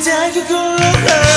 tag you go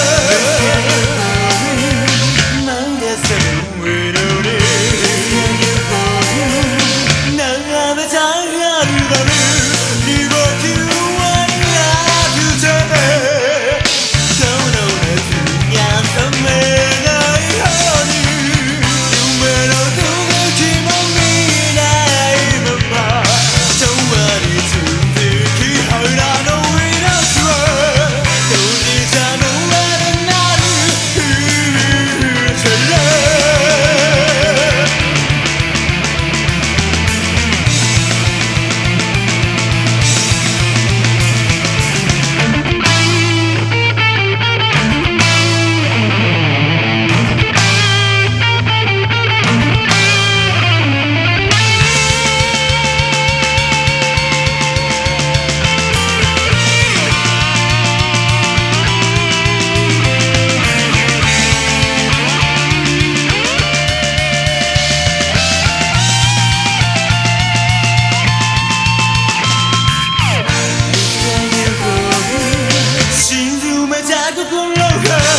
the good Lord.